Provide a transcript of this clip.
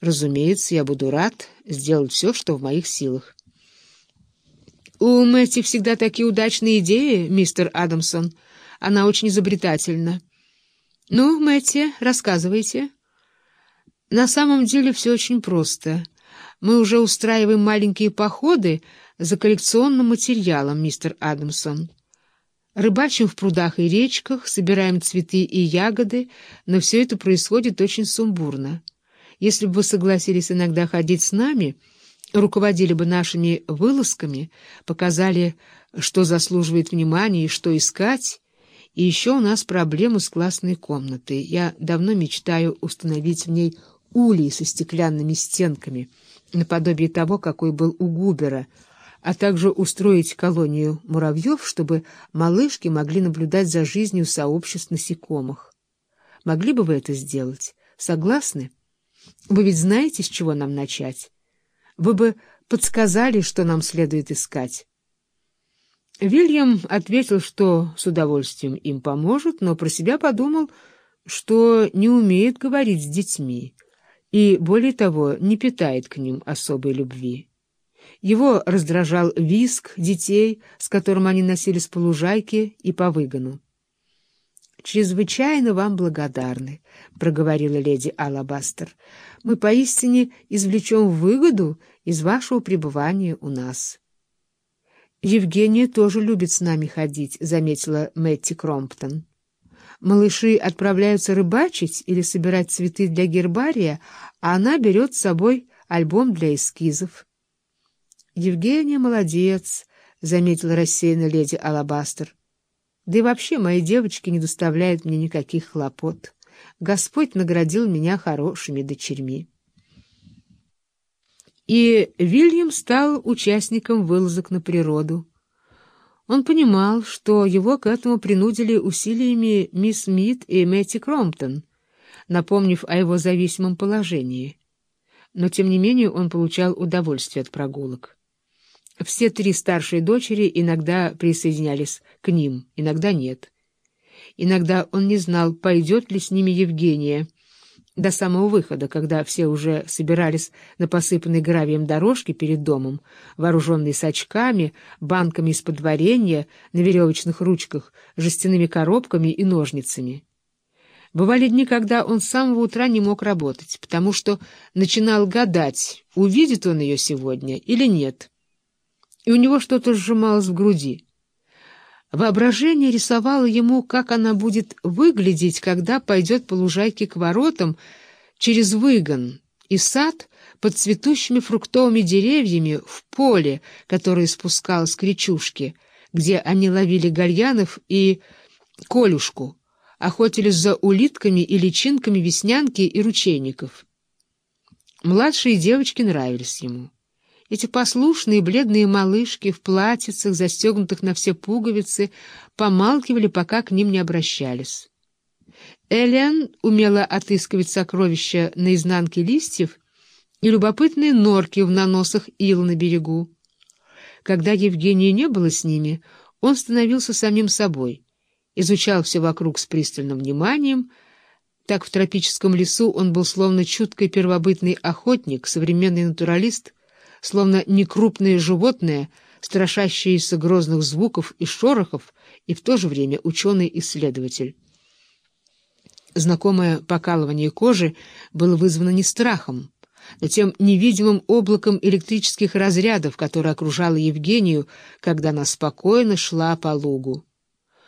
Разумеется, я буду рад сделать все, что в моих силах. У Мэтти всегда такие удачные идеи, мистер Адамсон. Она очень изобретательна. Ну, Мэтти, рассказывайте. На самом деле все очень просто. Мы уже устраиваем маленькие походы за коллекционным материалом, мистер Адамсон. Рыбачим в прудах и речках, собираем цветы и ягоды, но все это происходит очень сумбурно. Если бы вы согласились иногда ходить с нами, руководили бы нашими вылазками, показали, что заслуживает внимания и что искать, и еще у нас проблемы с классной комнатой. Я давно мечтаю установить в ней улей со стеклянными стенками, наподобие того, какой был у Губера — а также устроить колонию муравьев, чтобы малышки могли наблюдать за жизнью сообществ насекомых. Могли бы вы это сделать? Согласны? Вы ведь знаете, с чего нам начать? Вы бы подсказали, что нам следует искать. Вильям ответил, что с удовольствием им поможет, но про себя подумал, что не умеет говорить с детьми и, более того, не питает к ним особой любви. Его раздражал виск детей, с которым они носились по лужайке и по выгону. «Чрезвычайно вам благодарны», — проговорила леди Алабастер. «Мы поистине извлечем выгоду из вашего пребывания у нас». «Евгения тоже любит с нами ходить», — заметила Мэтти Кромптон. «Малыши отправляются рыбачить или собирать цветы для гербария, а она берет с собой альбом для эскизов». «Евгения молодец», — заметила рассеянно леди Алабастер. «Да и вообще мои девочки не доставляют мне никаких хлопот. Господь наградил меня хорошими дочерьми». И Вильям стал участником вылазок на природу. Он понимал, что его к этому принудили усилиями мисс Мид и Мэтти Кромптон, напомнив о его зависимом положении. Но, тем не менее, он получал удовольствие от прогулок. Все три старшие дочери иногда присоединялись к ним, иногда нет. Иногда он не знал, пойдет ли с ними Евгения, до самого выхода, когда все уже собирались на посыпанной гравием дорожке перед домом, вооруженные сачками, банками из-под варенья, на веревочных ручках, жестяными коробками и ножницами. Бывали дни, когда он с самого утра не мог работать, потому что начинал гадать, увидит он ее сегодня или нет и у него что-то сжималось в груди. Воображение рисовало ему, как она будет выглядеть, когда пойдет по лужайке к воротам через выгон и сад под цветущими фруктовыми деревьями в поле, которое спускалось к речушке, где они ловили гальянов и колюшку, охотились за улитками и личинками веснянки и ручейников. Младшие девочки нравились ему. Эти послушные бледные малышки в платьицах, застегнутых на все пуговицы, помалкивали, пока к ним не обращались. Элен умела отыскивать сокровища на изнанке листьев и любопытные норки в наносах ил на берегу. Когда Евгения не было с ними, он становился самим собой, изучал все вокруг с пристальным вниманием. Так в тропическом лесу он был словно чуткий первобытный охотник, современный натуралист — словно некрупные животные, страшащиеся грозных звуков и шорохов, и в то же время ученый-исследователь. Знакомое покалывание кожи было вызвано не страхом, но тем невидимым облаком электрических разрядов, которое окружало Евгению, когда она спокойно шла по лугу.